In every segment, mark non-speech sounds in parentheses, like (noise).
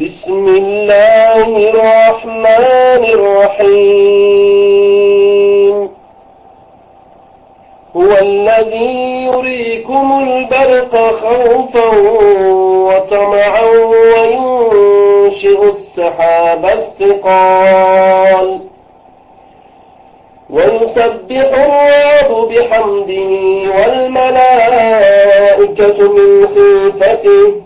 بسم الله الرحمن الرحيم. هو الذي يريكم البرق خوفا وطمعا وينشئ السحاب الثقال. ويسبح الرعد بحمده والملائكة من خيفته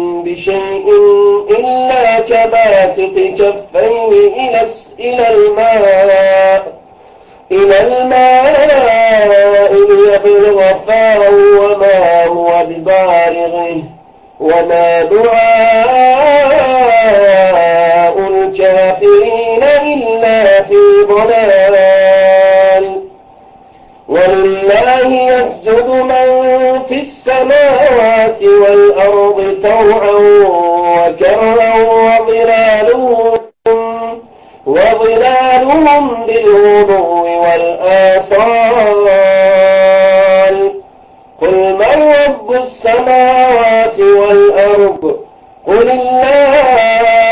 بشيء إلا كباسط كفيه إلى إلى الماء إلى الماء ليبلغ فاه وما هو ببالغه وما دعاء الكافرين إلا في ضلال. ولله يسجد من في السماوات والأرض طوعا وكرا وظلالهم وظلالهم بالغدو والآصال. قل من رب السماوات والأرض؟ قل الله.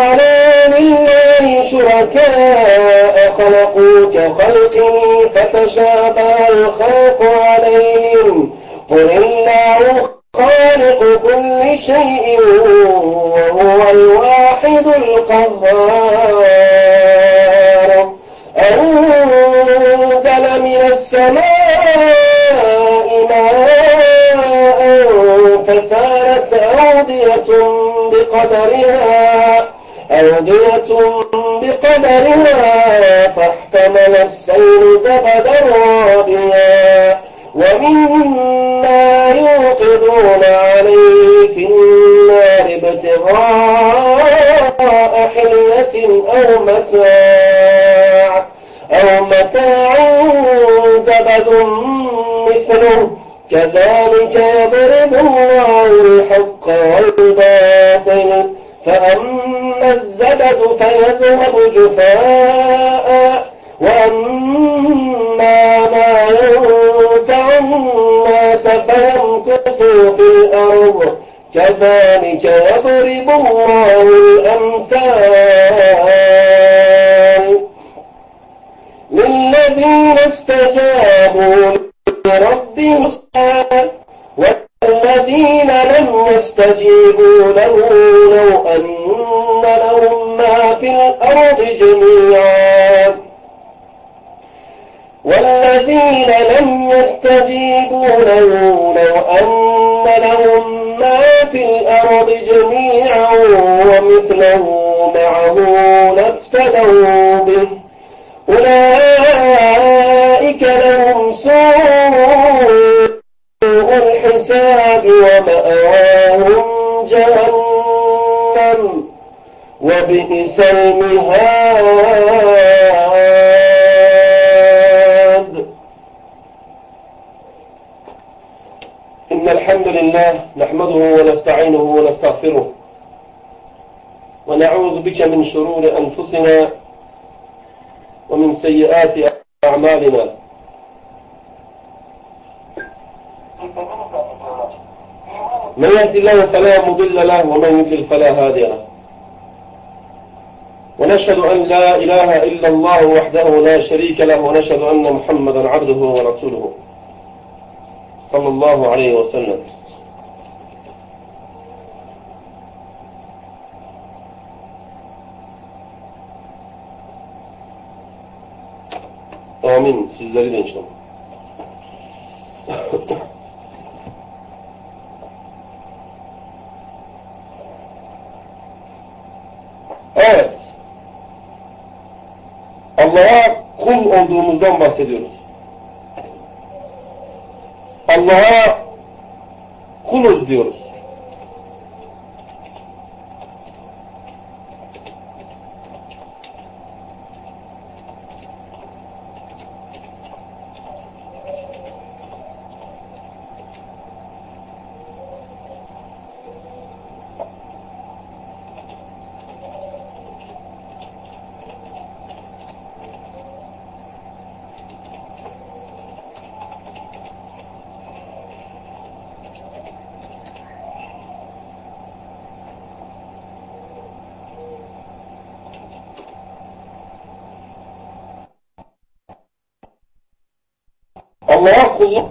شركاء خلقوا كخلقه فتشابه الخلق عليهم. قل الله خالق كل شيء وهو الواحد القهار. أنزل من السماء ماء فسالت أودية بقدرها أودية بقدرها فاحتمل السيل زبدا رابيا. ومما يوقدون عليه في النار ابتغاء حلية أو متاع. أو متاع زبد مثله. كذلك يضرب الله الحق والباطل. فأما الزبد فيذهب جفاء وأما ما ينفع الناس فيمكث في الأرض. كذلك يضرب الله الأمثال للذين استجابوا لربهم. والذين لم يستجيبوا له لو أن لهم ما في الأرض جميعا. والذين لم يستجيبوا له لو أن لهم ما في الأرض جميعا ومثله معه لافتدوا به. أولئك الحساب ومأواهم جهنم وبئس المهاد. إن الحمد لله نحمده ونستعينه ونستغفره ونعوذ بك من شرور أنفسنا ومن سيئات أعمالنا. من يهد الله فلا مضل له ومن يضلل فلا هادي له ونشهد أن لا إله إلا الله وحده لا شريك له ونشهد أن محمدا عبده ورسوله صلى الله عليه وسلم Amin. Sizleri de inşallah. (laughs) evet. Allah'a kul olduğumuzdan bahsediyoruz. Allah'a kuluz diyoruz. Allah'a kulluk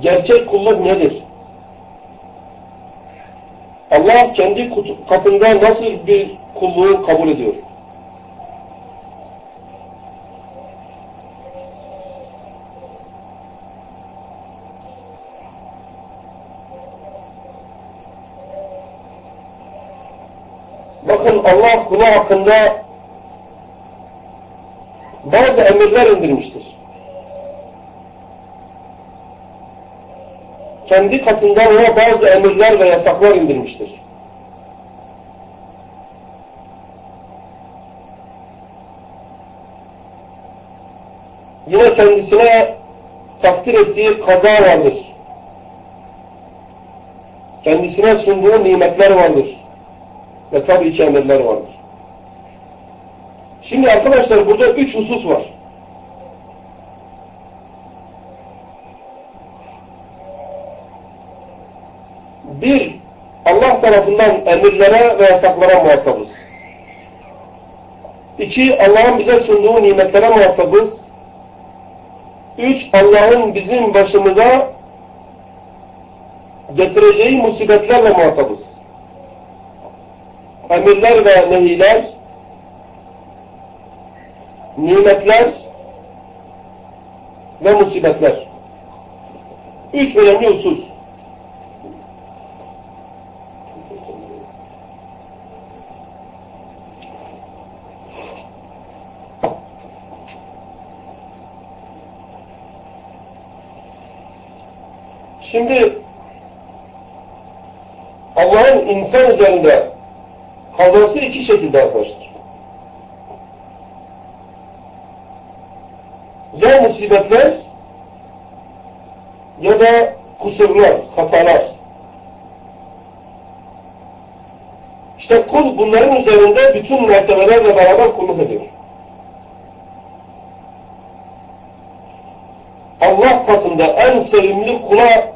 gerçek kulluk nedir? Allah kendi katında nasıl bir kulluğu kabul ediyor? Bakın Allah kulu hakkında emirler indirmiştir. Kendi katından ona bazı emirler ve yasaklar indirmiştir. Yine kendisine takdir ettiği kaza vardır. Kendisine sunduğu nimetler vardır. Ve tabii ki emirler vardır. Şimdi arkadaşlar burada üç husus var. Bir, Allah tarafından emirlere ve yasaklara muhatabız. İki, Allah'ın bize sunduğu nimetlere muhatabız. Üç, Allah'ın bizim başımıza getireceği musibetlerle muhatabız. Emirler ve nehiler, nimetler ve musibetler. Üç önemli husus. Şimdi Allah'ın insan üzerinde kazası iki şekilde arkadaşlar. Ya musibetler ya da kusurlar, hatalar. İşte kul bunların üzerinde bütün mertebelerle beraber kulluk ediyor. Allah katında en sevimli kula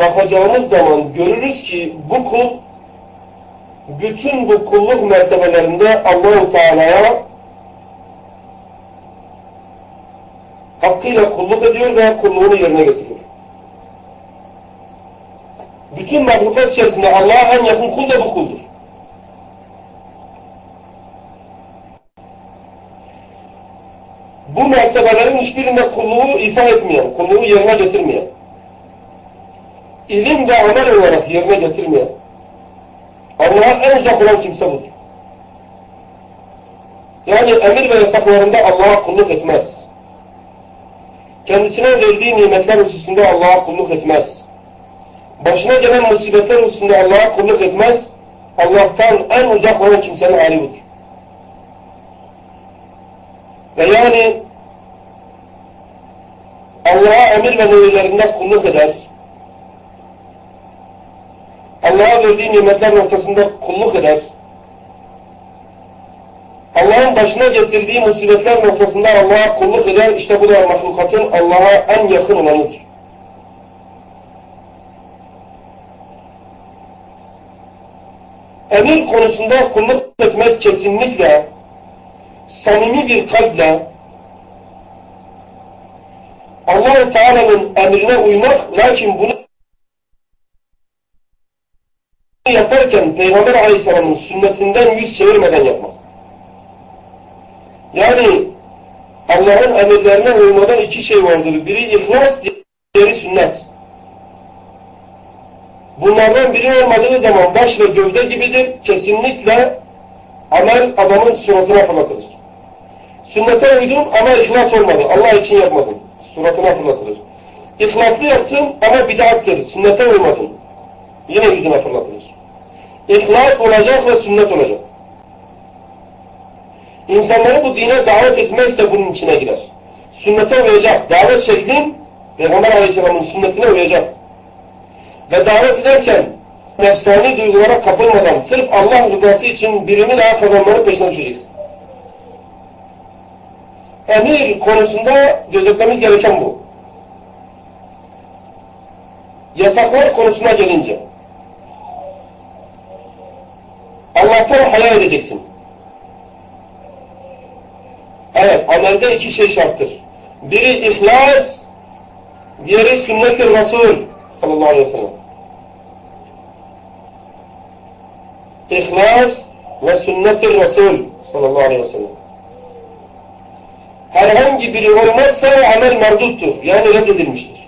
bakacağımız zaman görürüz ki bu kul bütün bu kulluk mertebelerinde Allahu Teala'ya hakkıyla kulluk ediyor ve kulluğunu yerine getiriyor. Bütün mahlukat içerisinde Allah'a en yakın kul da bu kuldur. Bu mertebelerin hiçbirinde kulluğu ifa etmeyen, kulluğu yerine getirmeyen, ilim ve amel olarak yerine getirmeyen, Allah'a en uzak olan kimse budur. Yani emir ve yasaklarında Allah'a kulluk etmez. Kendisine verdiği nimetler hususunda Allah'a kulluk etmez. Başına gelen musibetler hususunda Allah'a kulluk etmez. Allah'tan en uzak olan kimsenin hali budur. Ve yani Allah'a emir ve nevilerinden kulluk eder. Allah'a verdiği nimetler noktasında kulluk eder. Allah'ın başına getirdiği musibetler noktasında Allah'a kulluk eder. İşte bu da mahlukatın Allah'a en yakın olanıdır. Emir konusunda kulluk etmek kesinlikle samimi bir kalple Allah-u Teala'nın emrine uymak lakin bunu yaparken Peygamber Aleyhisselam'ın sünnetinden yüz çevirmeden yapmak. Yani Allah'ın emirlerine uymadan iki şey vardır. Biri ihlas, diğeri sünnet. Bunlardan biri olmadığı zaman baş ve gövde gibidir. Kesinlikle amel adamın suratına fırlatılır. Sünnete uydum ama ihlas olmadı. Allah için yapmadım. Suratına fırlatılır. İhlaslı yaptım ama bid'attır. Sünnete uymadın. Yine yüzüne fırlatılır. İhlas olacak ve sünnet olacak. İnsanları bu dine davet etmek de bunun içine girer. Sünnete uyacak. Davet şeklin Peygamber Aleyhisselam'ın sünnetine uyacak. Ve davet ederken nefsani duygulara kapılmadan sırf Allah rızası için birini daha kazanmanın peşine düşeceksin. Emir konusunda gözetmemiz gereken bu. Yasaklar konusuna gelince Allah'tan hayal edeceksin. Evet, amelde iki şey şarttır. Biri ihlas, diğeri sünnet-i Resul sallallahu aleyhi ve sellem. İhlas ve sünnet-i Resul sallallahu aleyhi ve sellem. Herhangi biri olmazsa amel merduttur. Yani reddedilmiştir.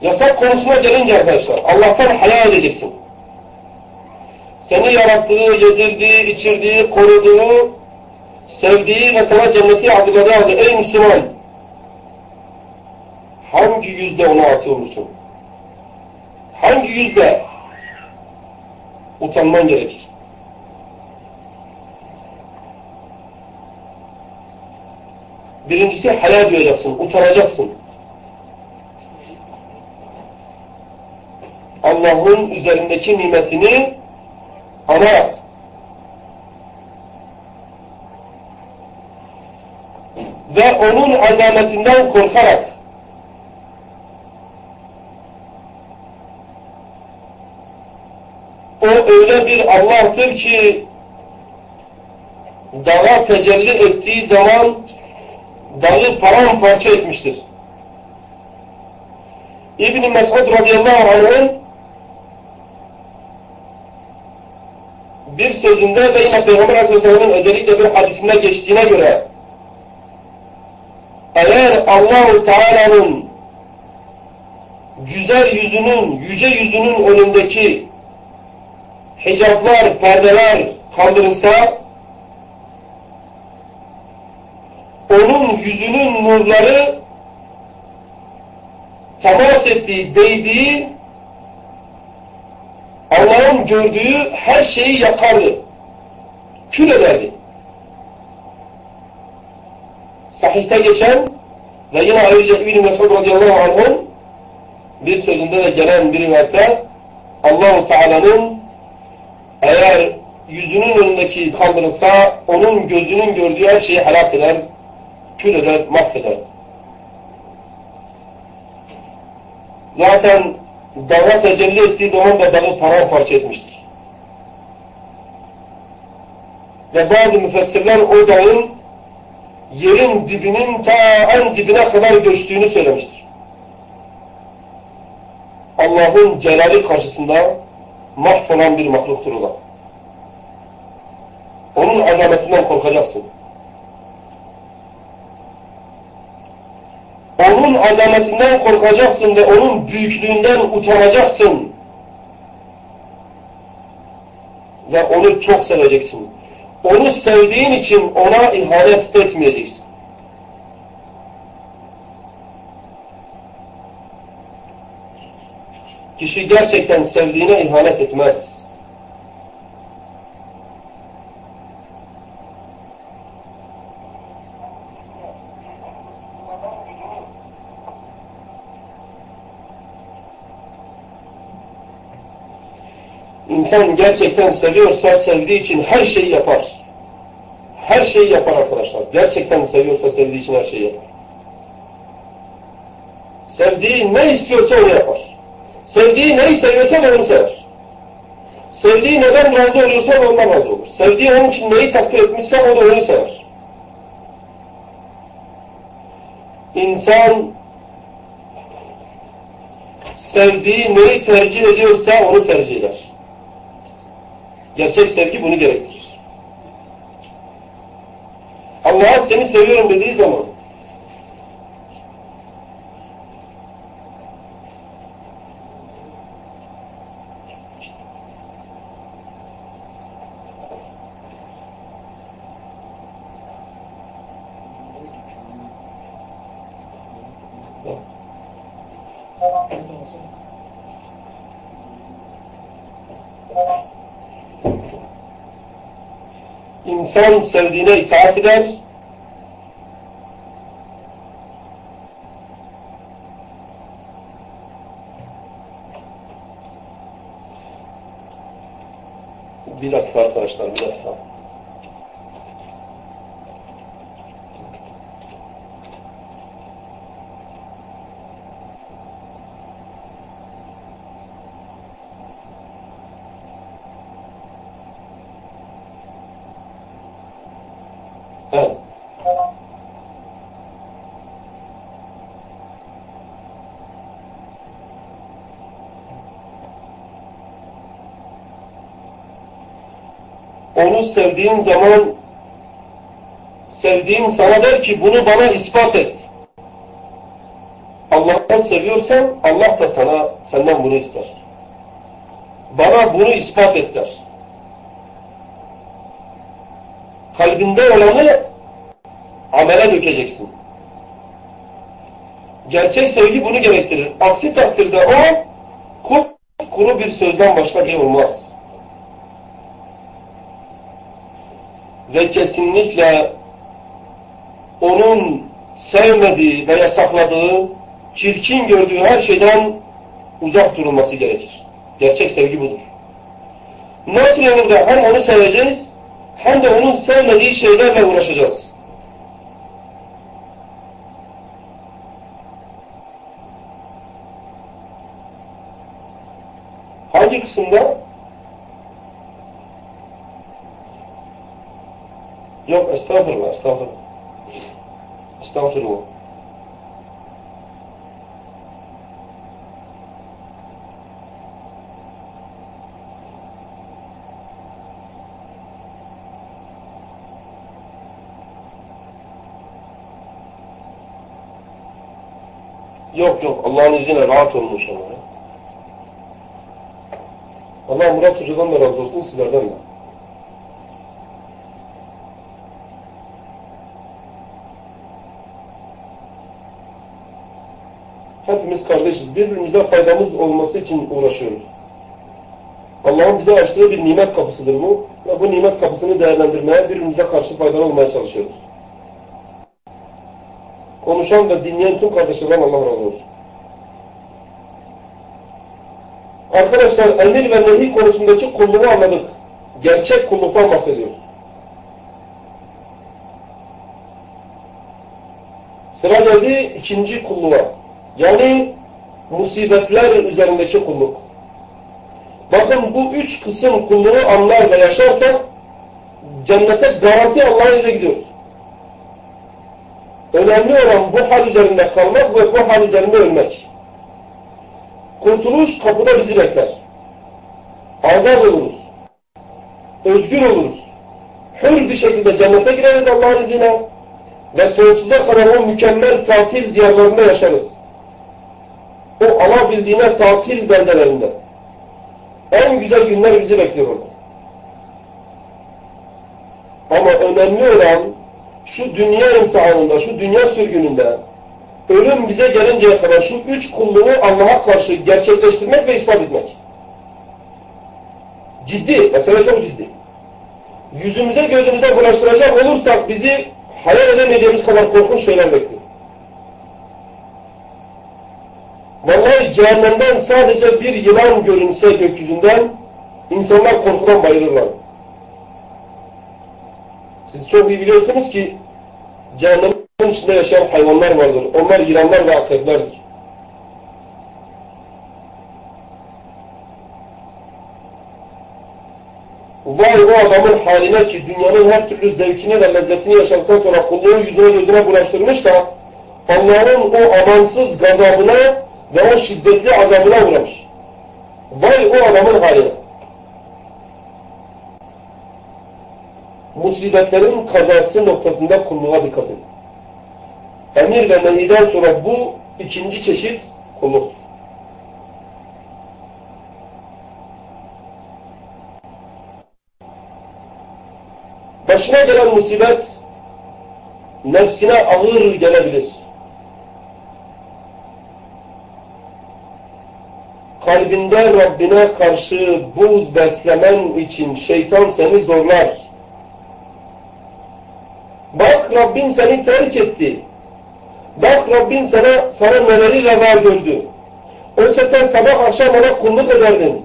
Yasak konusuna gelince arkadaşlar, Allah'tan hayal edeceksin. Seni yarattığı, yedirdiği, içirdiği, koruduğu, sevdiği ve sana cenneti hazırladığı halde ey Müslüman hangi yüzde ona asi olursun? Hangi yüzde utanman gerekir? Birincisi hayal duyacaksın, utanacaksın. Allah'ın üzerindeki nimetini anarak ve onun azametinden korkarak o öyle bir Allah'tır ki dağa tecelli ettiği zaman dağı paramparça etmiştir. İbn-i Mesud radıyallahu anh'ın bir sözünde ve yine Peygamber Aleyhisselam'ın özellikle bir hadisinde geçtiğine göre eğer Allahu Teala'nın güzel yüzünün, yüce yüzünün önündeki hicaplar, perdeler kaldırılsa onun yüzünün nurları temas ettiği, değdiği Allah'ın gördüğü her şeyi yakardı. Kül ederdi. Sahihte geçen ve yine ayrıca İbn-i Mesud radıyallahu anh'ın bir sözünde de gelen bir rivayette Allahu Teala'nın eğer yüzünün önündeki kaldırılsa onun gözünün gördüğü her şeyi helak eder, kül eder, mahveder. Zaten dağa tecelli ettiği zaman da dağı paramparça etmiştir. Ve bazı müfessirler o dağın yerin dibinin ta en dibine kadar göçtüğünü söylemiştir. Allah'ın celali karşısında mahvolan bir mahluktur o da. Onun azametinden korkacaksın. Onun azametinden korkacaksın ve onun büyüklüğünden utanacaksın. Ve onu çok seveceksin. Onu sevdiğin için ona ihanet etmeyeceksin. Kişi gerçekten sevdiğine ihanet etmez. İnsan gerçekten seviyorsa sevdiği için her şeyi yapar. Her şeyi yapar arkadaşlar. Gerçekten seviyorsa sevdiği için her şeyi yapar. Sevdiği ne istiyorsa onu yapar. Sevdiği neyi seviyorsa onu sever. Sevdiği neden razı oluyorsa ondan razı olur. Sevdiği onun için neyi takdir etmişse o da onu sever. İnsan sevdiği neyi tercih ediyorsa onu tercih eder. Gerçek sevgi bunu gerektirir. Allah'a seni seviyorum dediği zaman İnsan sevdiğine itaat eder. Bir dakika arkadaşlar, bir dakika. Evet. Onu sevdiğin zaman sevdiğin sana der ki bunu bana ispat et. Allah'ı seviyorsan Allah da sana senden bunu ister. Bana bunu ispat et der. kalbinde olanı amele dökeceksin. Gerçek sevgi bunu gerektirir. Aksi takdirde o kuru bir sözden başka bir şey olmaz. Ve kesinlikle onun sevmediği ve yasakladığı, çirkin gördüğü her şeyden uzak durulması gerekir. Gerçek sevgi budur. Nasıl olur da hem onu seveceğiz hem de onun sevmediği şeylerle uğraşacağız. Hangi kısımda? Yok, estağfurullah, estağfurullah. Estağfurullah. Yok yok Allah'ın izniyle rahat olun inşallah. Allah Murat Hoca'dan da razı olsun sizlerden de. Hepimiz kardeşiz. Birbirimize faydamız olması için uğraşıyoruz. Allah'ın bize açtığı bir nimet kapısıdır bu. Ve bu nimet kapısını değerlendirmeye, birbirimize karşı faydalı olmaya çalışıyoruz. Konuşan ve dinleyen tüm kardeşlerden Allah razı olsun. Arkadaşlar emir ve nehi konusundaki kulluğu anladık. Gerçek kulluktan bahsediyoruz. Sıra geldi ikinci kulluğa. Yani musibetler üzerindeki kulluk. Bakın bu üç kısım kulluğu anlar ve yaşarsak cennete garanti Allah'a izle gidiyoruz. Önemli olan bu hal üzerinde kalmak ve bu hal üzerinde ölmek. Kurtuluş kapıda bizi bekler. Azad oluruz. Özgür oluruz. Hür bir şekilde cennete gireriz Allah'ın izniyle ve sonsuza kadar o mükemmel tatil diyarlarında yaşarız. O alabildiğine tatil beldelerinde. En güzel günler bizi bekliyor orada. Ama önemli olan şu dünya imtihanında, şu dünya sürgününde ölüm bize gelinceye kadar şu üç kulluğu Allah'a karşı gerçekleştirmek ve ispat etmek. Ciddi, mesele çok ciddi. Yüzümüze gözümüze bulaştıracak olursak bizi hayal edemeyeceğimiz kadar korkunç şeyler bekliyor. Vallahi cehennemden sadece bir yılan görünse gökyüzünden insanlar korkudan bayılırlar. Siz çok iyi biliyorsunuz ki cehennemin içinde yaşayan hayvanlar vardır. Onlar yılanlar ve akreplerdir. Vay o adamın haline ki dünyanın her türlü zevkini ve lezzetini yaşadıktan sonra kulluğu yüzüne gözüne bulaştırmış da Allah'ın o amansız gazabına ve o şiddetli azabına uğramış. Vay o adamın haline. Musibetlerin kazası noktasında kulluğa dikkat edin. Emir ve nehiden sonra bu ikinci çeşit kulluktur. Başına gelen musibet nefsine ağır gelebilir. Kalbinde Rabbine karşı buz beslemen için şeytan seni zorlar. Bak Rabbin seni terk etti. Bak Rabbin sana, sana neleri reva gördü. Oysa sen sabah akşam ona kulluk ederdin.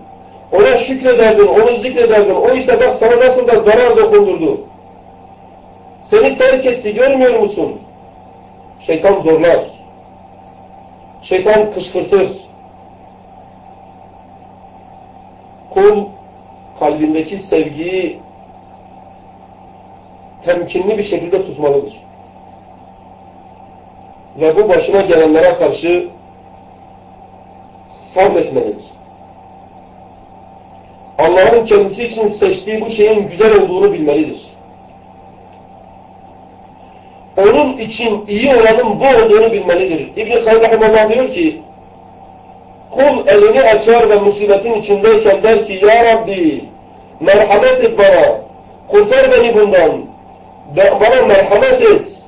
Ona şükrederdin, onu zikrederdin. O ise bak sana nasıl da zarar dokundurdu. Seni terk etti görmüyor musun? Şeytan zorlar. Şeytan kışkırtır. Kul kalbindeki sevgiyi temkinli bir şekilde tutmalıdır. Ve bu başına gelenlere karşı sabretmelidir. Allah'ın kendisi için seçtiği bu şeyin güzel olduğunu bilmelidir. Onun için iyi olanın bu olduğunu bilmelidir. İbn-i Rahimullah diyor ki, kul elini açar ve musibetin içindeyken der ki, Ya Rabbi merhamet et bana, kurtar beni bundan, bana merhamet et.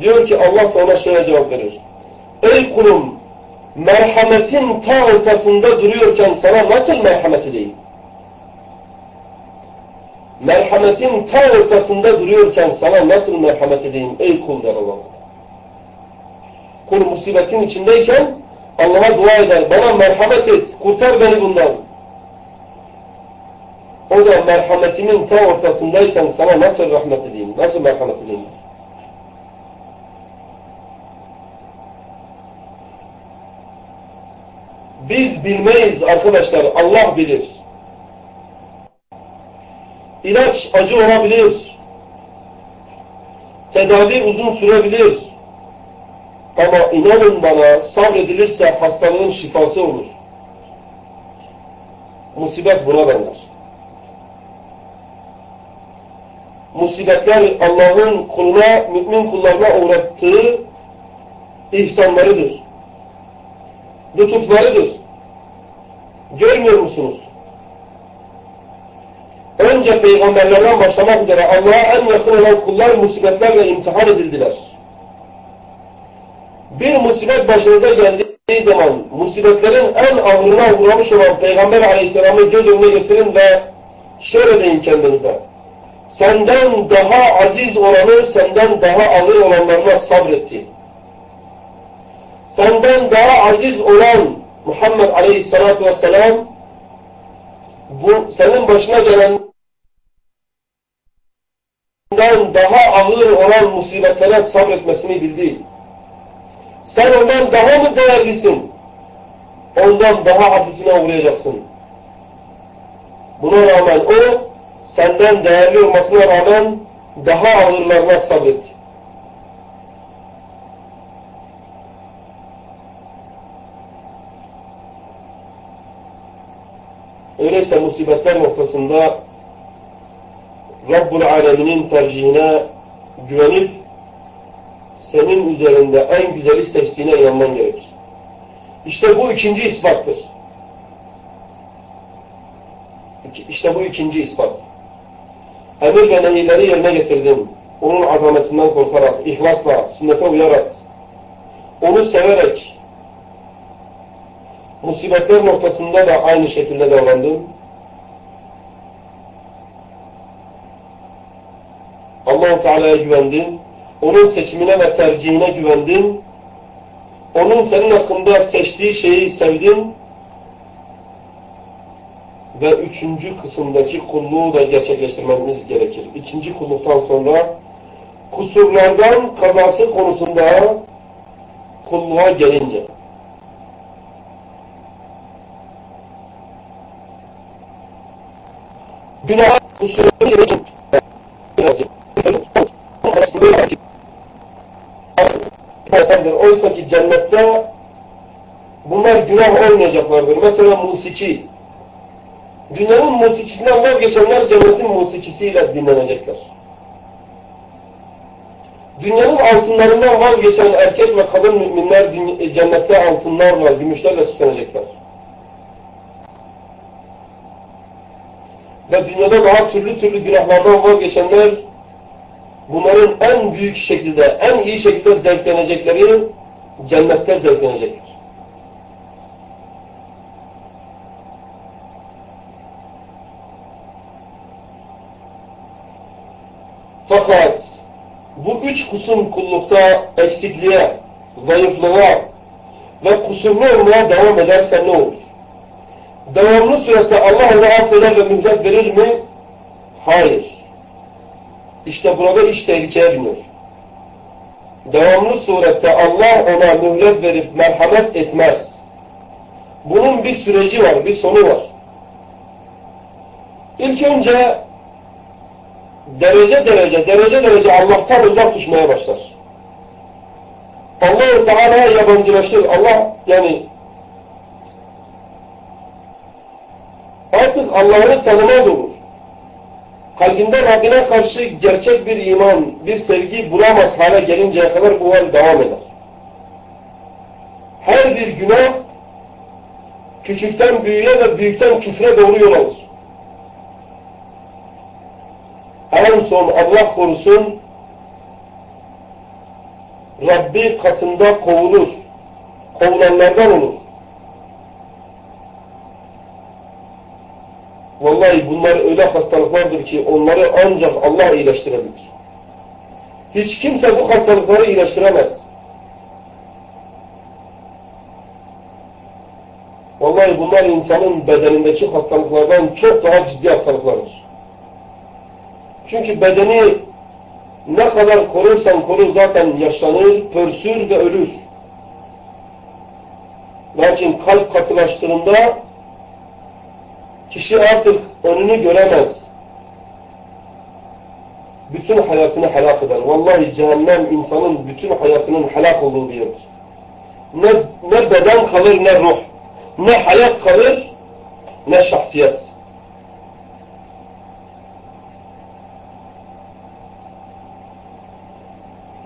Diyor ki Allah da ona şöyle cevap verir. Ey kulum, merhametin ta ortasında duruyorken sana nasıl merhamet edeyim? Merhametin ta ortasında duruyorken sana nasıl merhamet edeyim ey kul der Allah. Kul musibetin içindeyken Allah'a dua eder. Bana merhamet et, kurtar beni bundan. O da merhametimin ta ortasındayken sana nasıl rahmet edeyim, nasıl merhamet edeyim? Biz bilmeyiz arkadaşlar, Allah bilir. İlaç acı olabilir. Tedavi uzun sürebilir. Ama inanın bana sabredilirse hastalığın şifası olur. Musibet buna benzer. Musibetler Allah'ın kuluna, mümin kullarına uğrattığı ihsanlarıdır. Lütuflarıdır. Görmüyor musunuz? Önce peygamberlerden başlamak üzere Allah'a en yakın olan kullar musibetlerle imtihan edildiler. Bir musibet başınıza geldiği zaman musibetlerin en ağırına uğramış olan Peygamber aleyhisselamı göz önüne getirin ve şöyle deyin kendinize. Senden daha aziz olanı senden daha ağır olanlarına sabretti. Senden daha aziz olan Muhammed aleyhissalatu vesselam bu senin başına gelen daha ağır olan musibetlere sabretmesini bildi. Sen ondan daha mı değerlisin? Ondan daha hafifine uğrayacaksın. Buna rağmen o senden değerli olmasına rağmen daha ağırlarına sabretti. Öyleyse musibetler noktasında Rabbul Alemin'in tercihine güvenip senin üzerinde en güzeli seçtiğine inanman gerekir. İşte bu ikinci ispattır. İşte bu ikinci ispat. Emir ve nehirleri yerine getirdin. Onun azametinden korkarak, ihlasla, sünnete uyarak, onu severek, musibetler noktasında da aynı şekilde davrandın. Allah-u Teala'ya güvendin, onun seçimine ve tercihine güvendin, onun senin hakkında seçtiği şeyi sevdin ve üçüncü kısımdaki kulluğu da gerçekleştirmemiz gerekir. İkinci kulluktan sonra kusurlardan kazası konusunda kulluğa gelince. Günah kusurları gerekin Oysa ki cennette günah olmayacaklardır. Mesela musiki. Dünyanın musikisinden vazgeçenler cennetin musikisiyle dinlenecekler. Dünyanın altınlarından vazgeçen erkek ve kadın müminler cennette altınlarla, gümüşlerle süslenecekler. Ve dünyada daha türlü türlü günahlardan vazgeçenler bunların en büyük şekilde, en iyi şekilde zevklenecekleri cennette zevklenecekler. Fakat bu üç kusum kullukta eksikliğe, zayıflığa ve kusurlu olmaya devam ederse ne olur? Devamlı surette Allah onu affeder ve mühlet verir mi? Hayır. İşte burada iş tehlikeye biniyor. Devamlı surette Allah ona mühlet verip merhamet etmez. Bunun bir süreci var, bir sonu var. İlk önce derece derece, derece derece Allah'tan uzak düşmeye başlar. Allah-u Teala'ya yabancılaşır. Allah yani artık Allah'ı tanımaz olur. Kalbinde Rabbine karşı gerçek bir iman, bir sevgi bulamaz hale gelinceye kadar bu hal devam eder. Her bir günah küçükten büyüğe ve büyükten küfre doğru yol alır. En son Allah korusun Rabbi katında kovulur. Kovulanlardan olur. Vallahi bunlar öyle hastalıklardır ki onları ancak Allah iyileştirebilir. Hiç kimse bu hastalıkları iyileştiremez. Vallahi bunlar insanın bedenindeki hastalıklardan çok daha ciddi hastalıklardır. Çünkü bedeni ne kadar korursan koru zaten yaşlanır, pörsür ve ölür. Lakin kalp katılaştığında kişi artık önünü göremez. Bütün hayatını helak eder. Vallahi cehennem insanın bütün hayatının helak olduğu bir yerdir. Ne, ne beden kalır ne ruh. Ne hayat kalır ne şahsiyet.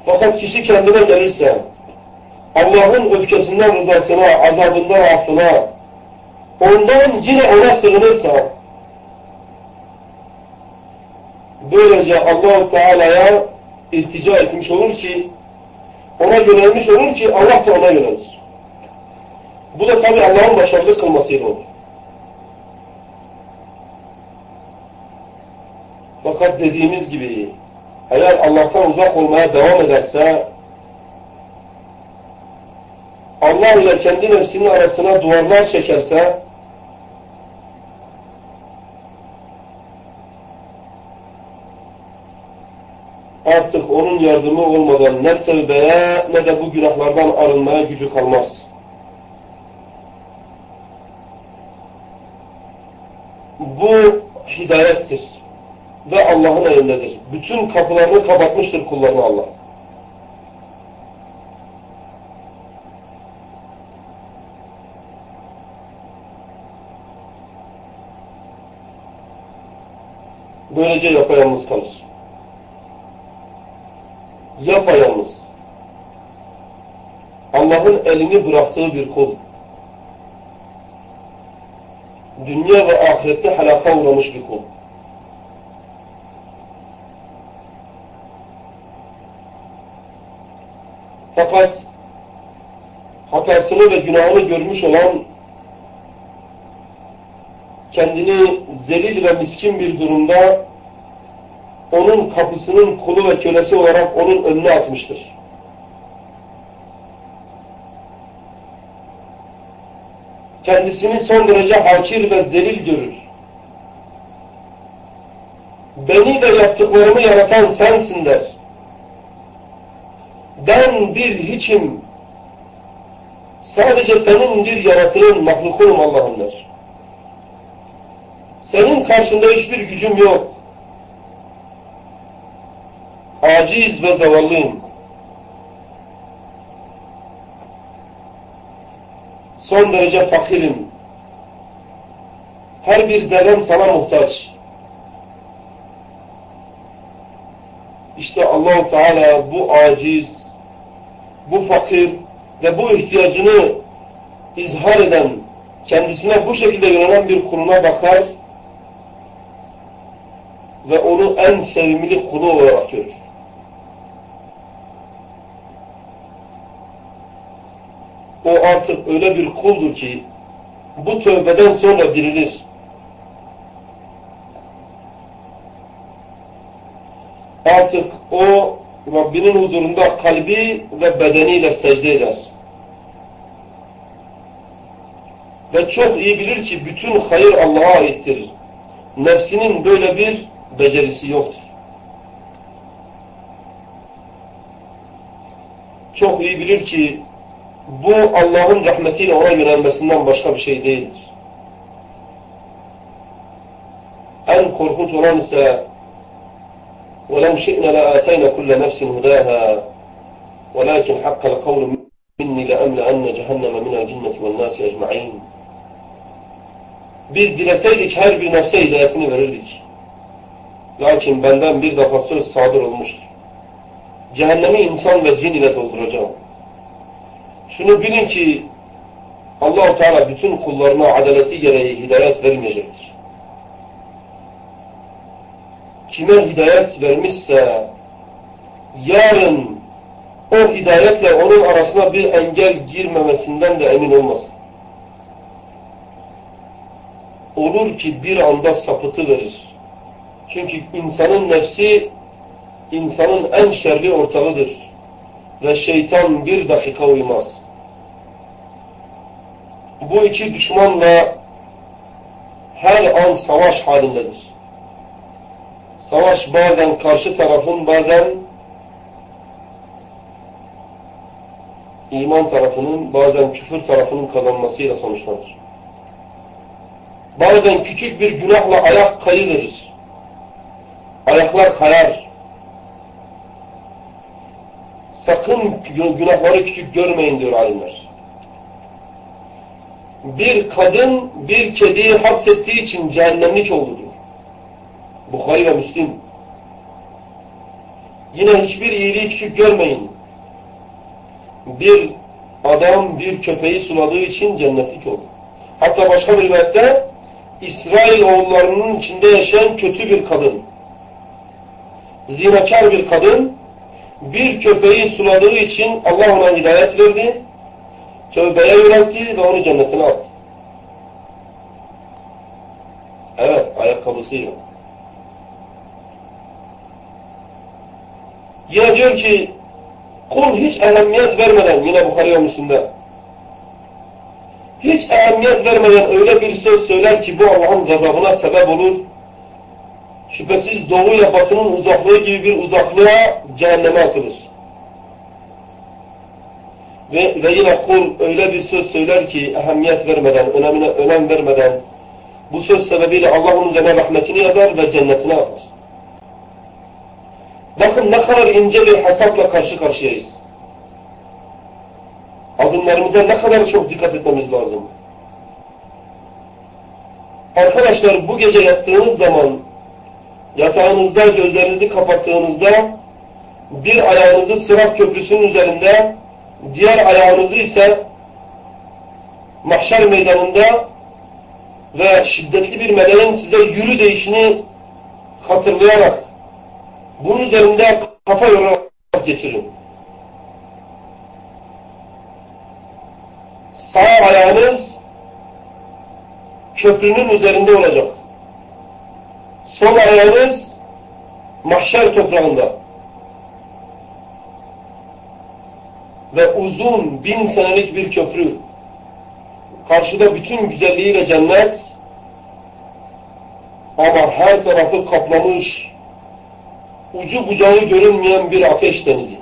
Fakat kişi kendine gelirse, Allah'ın öfkesinden rızasına, azabından affına, ondan yine ona sığınırsa, böylece Allah-u Teala'ya iltica etmiş olur ki, ona yönelmiş olur ki Allah da ona yönelir. Bu da tabi Allah'ın başarılı kılmasıyla olur. Fakat dediğimiz gibi eğer Allah'tan uzak olmaya devam ederse Allah ile kendi nefsinin arasına duvarlar çekerse artık onun yardımı olmadan ne tevbeye ne de bu günahlardan arınmaya gücü kalmaz. Bu hidayettir ve Allah'ın elindedir. Bütün kapılarını kapatmıştır kullarına Allah. Böylece yapayalnız kalır. Yapayalnız. Allah'ın elini bıraktığı bir kul. Dünya ve ahirette helaka uğramış bir kul. Fakat hatasını ve günahını görmüş olan kendini zelil ve miskin bir durumda onun kapısının kulu ve kölesi olarak onun önüne atmıştır. Kendisini son derece hakir ve zelil görür. Beni de yaptıklarımı yaratan sensin der ben bir hiçim. Sadece senin bir yaratığın, mahlukunum Allah'ım der. Senin karşında hiçbir gücüm yok. Aciz ve zavallıyım. Son derece fakirim. Her bir zerrem sana muhtaç. İşte Allahu Teala bu aciz, bu fakir ve bu ihtiyacını izhar eden, kendisine bu şekilde yönelen bir kuluna bakar ve onu en sevimli kulu olarak görür. O artık öyle bir kuldur ki bu tövbeden sonra dirilir. Artık o Rabbinin huzurunda kalbi ve bedeniyle secde eder. Ve çok iyi bilir ki bütün hayır Allah'a aittir. Nefsinin böyle bir becerisi yoktur. Çok iyi bilir ki bu Allah'ın rahmetiyle ona yönelmesinden başka bir şey değildir. En korkunç olan ise وَلَوْ شِئْنَا لَآتَيْنَا كُلَّ نَفْسٍ هُدَاهَا وَلَكِنْ حَقَّ الْقَوْلُ مِنِّي لَأَمْلَأَنَّ جَهَنَّمَ مِنَ الْجِنَّةِ وَالنَّاسِ اَجْمَعِينَ Biz dileseydik her bir nefse hidayetini verirdik. Lakin benden bir defa söz sadır olmuştur. Cehennemi insan ve cin ile dolduracağım. Şunu bilin ki Allahu Teala bütün kullarına adaleti gereği hidayet vermeyecektir. Kime hidayet vermişse yarın o hidayetle onun arasına bir engel girmemesinden de emin olmasın. Olur ki bir anda sapıtı verir. Çünkü insanın nefsi insanın en şerli ortağıdır. Ve şeytan bir dakika uymaz. Bu iki düşmanla her an savaş halindedir. Savaş bazen karşı tarafın bazen iman tarafının bazen küfür tarafının kazanmasıyla sonuçlanır. Bazen küçük bir günahla ayak kayıverir. Ayaklar kayar. Sakın günahları küçük görmeyin diyor alimler. Bir kadın bir kediyi hapsettiği için cehennemlik oldu diyor. Bukhari ve Müslim. Yine hiçbir iyiliği küçük görmeyin. Bir adam bir köpeği suladığı için cennetlik oldu. Hatta başka bir rivayette İsrail oğullarının içinde yaşayan kötü bir kadın, zinakar bir kadın bir köpeği suladığı için Allah ona hidayet verdi, tövbeye yöneltti ve onu cennetine attı. Evet, ayakkabısıyla. Yine diyor ki, kul hiç ehemmiyet vermeden, yine Bukhari ve Müslim'de, hiç ehemmiyet vermeden öyle bir söz söyler ki bu Allah'ın gazabına sebep olur. Şüphesiz doğuyla batının uzaklığı gibi bir uzaklığa cehenneme atılır. Ve, ve yine kul öyle bir söz söyler ki ehemmiyet vermeden, önemine önem vermeden bu söz sebebiyle Allah onun üzerine rahmetini yazar ve cennetine atar. Bakın ne kadar ince bir hesapla karşı karşıyayız. Adımlarımıza ne kadar çok dikkat etmemiz lazım. Arkadaşlar bu gece yattığınız zaman yatağınızda gözlerinizi kapattığınızda bir ayağınızı Sırat Köprüsü'nün üzerinde diğer ayağınızı ise mahşer meydanında ve şiddetli bir meleğin size yürü deyişini hatırlayarak bunun üzerinde kafa yorarak geçirin. Sağ ayağınız köprünün üzerinde olacak. Sol ayağınız mahşer toprağında. Ve uzun bin senelik bir köprü. Karşıda bütün güzelliğiyle cennet ama her tarafı kaplamış ucu bucağı görünmeyen bir ateş denizi.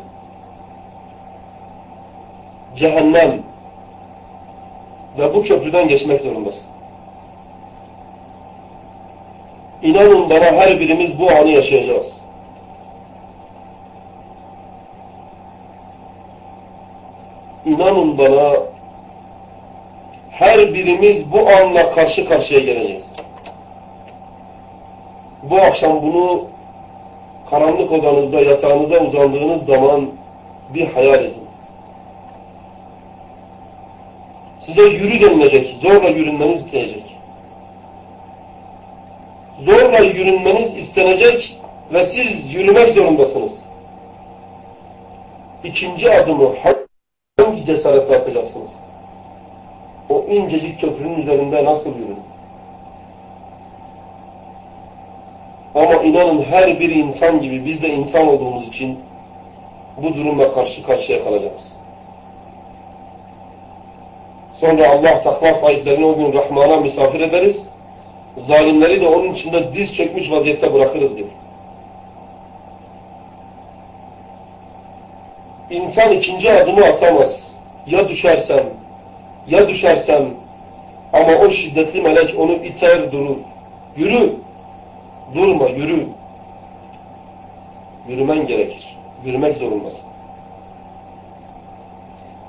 Cehennem ve bu köprüden geçmek zorundasın. İnanın bana her birimiz bu anı yaşayacağız. İnanın bana her birimiz bu anla karşı karşıya geleceğiz. Bu akşam bunu karanlık odanızda, yatağınıza uzandığınız zaman bir hayal edin. Size yürü denilecek, zorla yürünmeniz isteyecek. Zorla yürünmeniz istenecek ve siz yürümek zorundasınız. İkinci adımı hangi cesaretle atacaksınız? O incecik köprünün üzerinde nasıl yürünür? Ama inanın her bir insan gibi biz de insan olduğumuz için bu durumla karşı karşıya kalacağız. Sonra Allah takva sahiplerini o gün Rahman'a misafir ederiz. Zalimleri de onun içinde diz çökmüş vaziyette bırakırız diyor. İnsan ikinci adımı atamaz. Ya düşersem, ya düşersem ama o şiddetli melek onu iter durur. Yürü, durma, yürü. Yürümen gerekir. Yürümek zorundasın.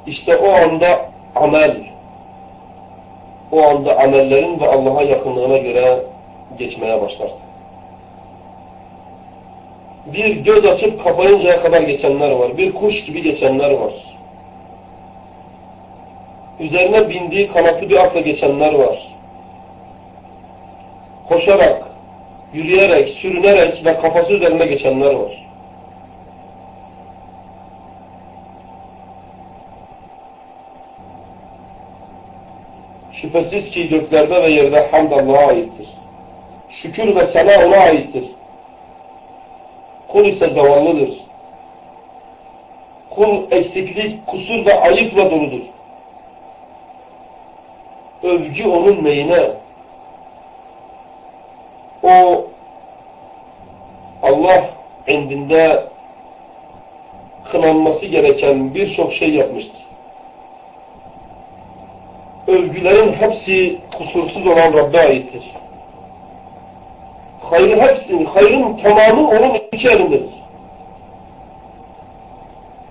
İşte o anda amel, o anda amellerin ve Allah'a yakınlığına göre geçmeye başlarsın. Bir göz açıp kapayıncaya kadar geçenler var. Bir kuş gibi geçenler var. Üzerine bindiği kanatlı bir atla geçenler var. Koşarak, yürüyerek, sürünerek ve kafası üzerinde geçenler var. Şüphesiz ki göklerde ve yerde hamd Allah'a aittir. Şükür ve sena ona aittir. Kul ise zavallıdır. Kul eksiklik, kusur ve ayıpla doludur. Övgü onun neyine? O Allah indinde kınanması gereken birçok şey yapmıştır. Övgülerin hepsi kusursuz olan Rabbe aittir. Hayrın hepsinin, hayrın tamamı onun iki elindedir.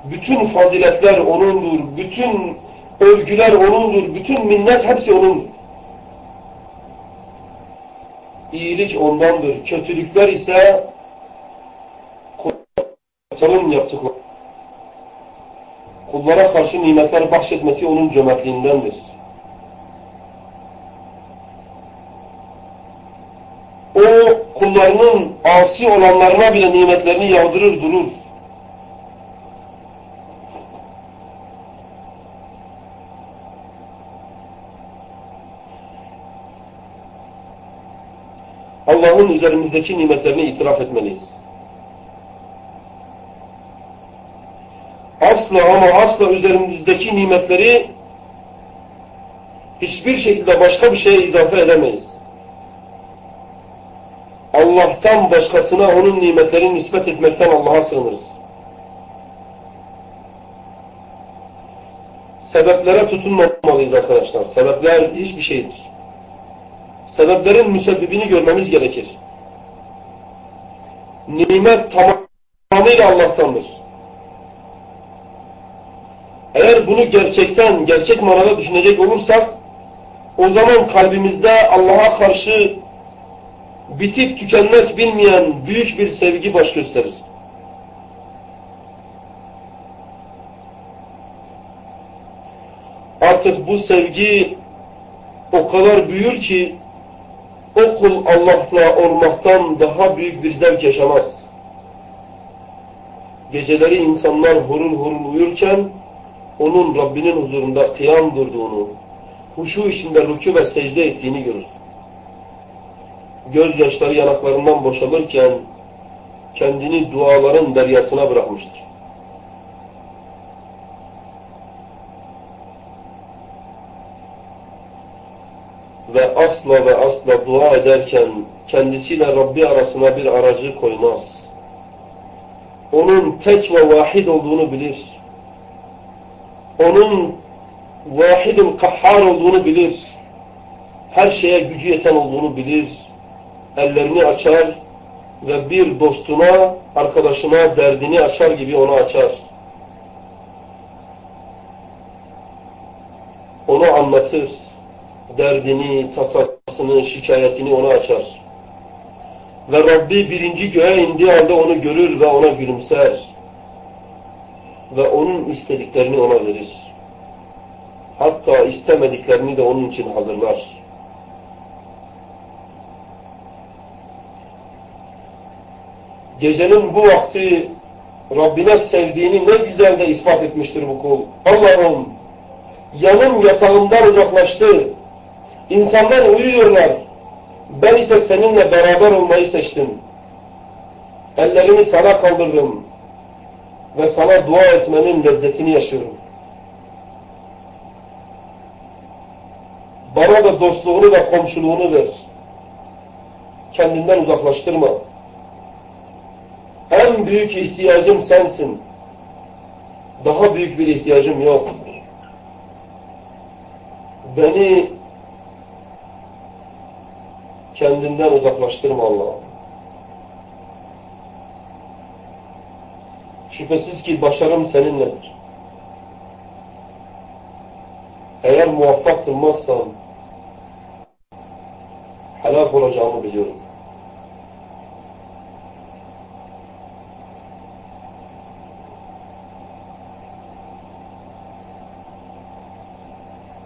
Bütün faziletler O'nundur, bütün övgüler O'nundur, bütün minnet hepsi O'nundur. İyilik O'ndandır, kötülükler ise kulların yaptıkları. Kullara karşı nimetler bahşetmesi O'nun cömertliğindendir. O kullarının asi olanlarına bile nimetlerini yağdırır durur. Allah'ın üzerimizdeki nimetlerini itiraf etmeliyiz. Asla ama asla üzerimizdeki nimetleri hiçbir şekilde başka bir şeye izafe edemeyiz. Allah'tan başkasına onun nimetlerini nispet etmekten Allah'a sığınırız. Sebeplere tutunmamalıyız arkadaşlar. Sebepler hiçbir şeydir. Sebeplerin müsebbibini görmemiz gerekir. Nimet tamamıyla Allah'tandır. Eğer bunu gerçekten, gerçek manada düşünecek olursak, o zaman kalbimizde Allah'a karşı bitip tükenmek bilmeyen büyük bir sevgi baş gösterir. Artık bu sevgi o kadar büyür ki o kul Allah'la olmaktan daha büyük bir zevk yaşamaz. Geceleri insanlar hurul hurul uyurken onun Rabbinin huzurunda kıyam durduğunu, huşu içinde rükû ve secde ettiğini görür gözyaşları yanaklarından boşalırken kendini duaların deryasına bırakmıştır. Ve asla ve asla dua ederken kendisiyle Rabbi arasına bir aracı koymaz. Onun tek ve vahid olduğunu bilir. Onun vahidin kahhar olduğunu bilir. Her şeye gücü yeten olduğunu bilir ellerini açar ve bir dostuna, arkadaşına derdini açar gibi onu açar. Onu anlatır. derdini, tasasını, şikayetini ona açar. Ve Rabbi birinci göğe indiği anda onu görür ve ona gülümser. Ve onun istediklerini ona verir. Hatta istemediklerini de onun için hazırlar. Gecenin bu vakti Rabbine sevdiğini ne güzel de ispat etmiştir bu kul. Allah'ım yanım yatağımdan uzaklaştı. İnsanlar uyuyorlar. Ben ise seninle beraber olmayı seçtim. Ellerimi sana kaldırdım. Ve sana dua etmenin lezzetini yaşıyorum. Bana da dostluğunu ve komşuluğunu ver. Kendinden uzaklaştırma. En büyük ihtiyacım sensin. Daha büyük bir ihtiyacım yok. Beni kendinden uzaklaştırma Allah'ım. Şüphesiz ki başarım seninledir. Eğer muvaffak kılmazsam helak olacağımı biliyorum.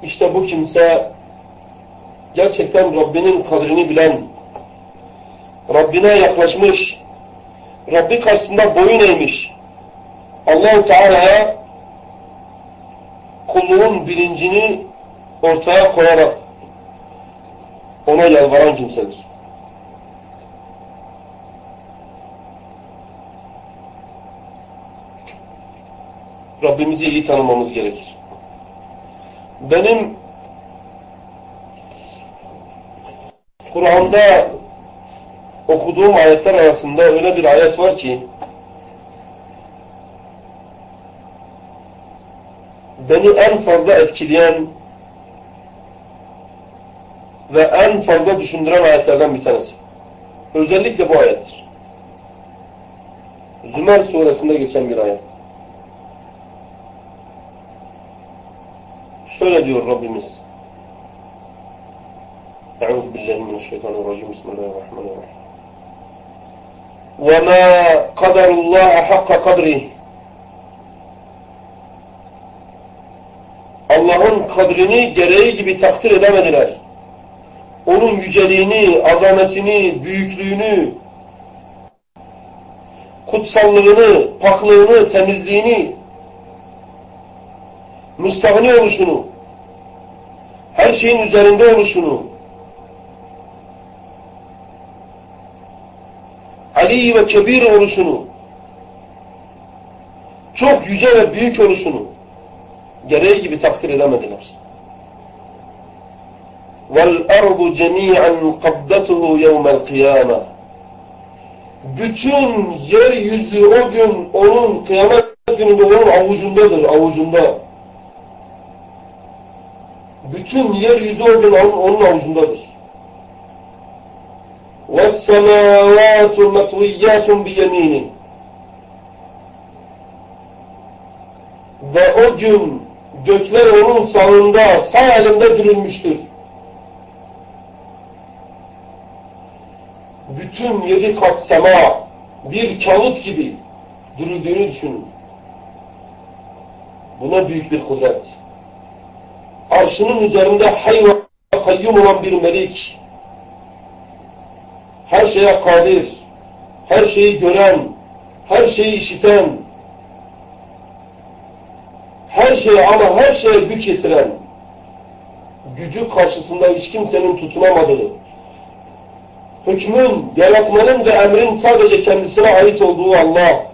İşte bu kimse gerçekten Rabbinin kadrini bilen, Rabbine yaklaşmış, Rabbi karşısında boyun eğmiş, Allah-u Teala'ya kulluğun bilincini ortaya koyarak ona yalvaran kimsedir. Rabbimizi iyi tanımamız gerekir. Benim Kur'an'da okuduğum ayetler arasında öyle bir ayet var ki beni en fazla etkileyen ve en fazla düşündüren ayetlerden bir tanesi. Özellikle bu ayettir. Zümer suresinde geçen bir ayet. Şöyle diyor Rabbimiz. Euz billahi mineşşeytanirracim. Bismillahirrahmanirrahim. Ve ma kaderullah hakka kadri. Allah'ın kadrini gereği gibi takdir edemediler. Onun yüceliğini, azametini, büyüklüğünü, kutsallığını, paklığını, temizliğini, müstahni oluşunu her şeyin üzerinde oluşunu, Ali ve Kebir oluşunu, çok yüce ve büyük oluşunu gereği gibi takdir edemediler. وَالْأَرْضُ جَمِيعًا قَبْدَتُهُ يَوْمَ الْقِيَامَةِ Bütün yeryüzü o gün onun kıyamet gününde onun avucundadır, avucunda. Bütün yeryüzü o gün onun, onun avucundadır. وَالسَّمَاوَاتُ مَطْوِيَّاتٌ بِيَم۪ينٍ Ve o gün gökler onun sağında, sağ elinde dürülmüştür. Bütün yedi kat sema bir kağıt gibi dürüldüğünü düşünün. Buna büyük bir kudret. Arşının üzerinde hay ve kayyum olan bir melik, her şeye kadir, her şeyi gören, her şeyi işiten, her şeye ama her şeye güç yetiren, gücü karşısında hiç kimsenin tutunamadığı, hükmün, yaratmanın ve emrin sadece kendisine ait olduğu Allah,